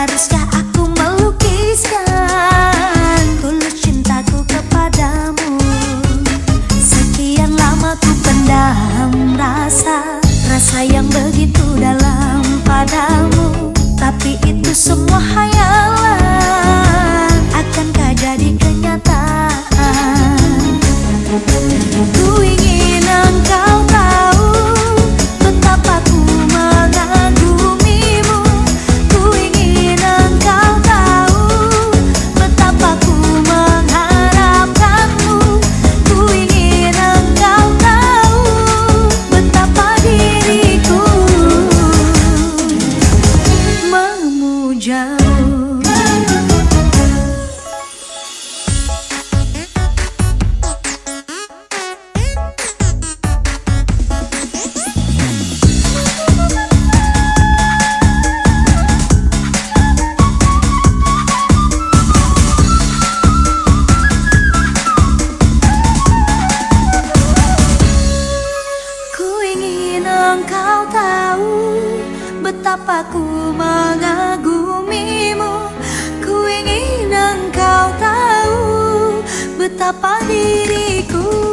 Haruskah aku melukiskan Tulus cintaku kepadamu? Sekian lama ku pendam rasa Rasa yang begitu dalam padamu. Tapi itu semua hayalan. Akankah jadi kenyataan? Ku engkau betapa ku mengagumimu? Ku ingin engkau tahu betapa diriku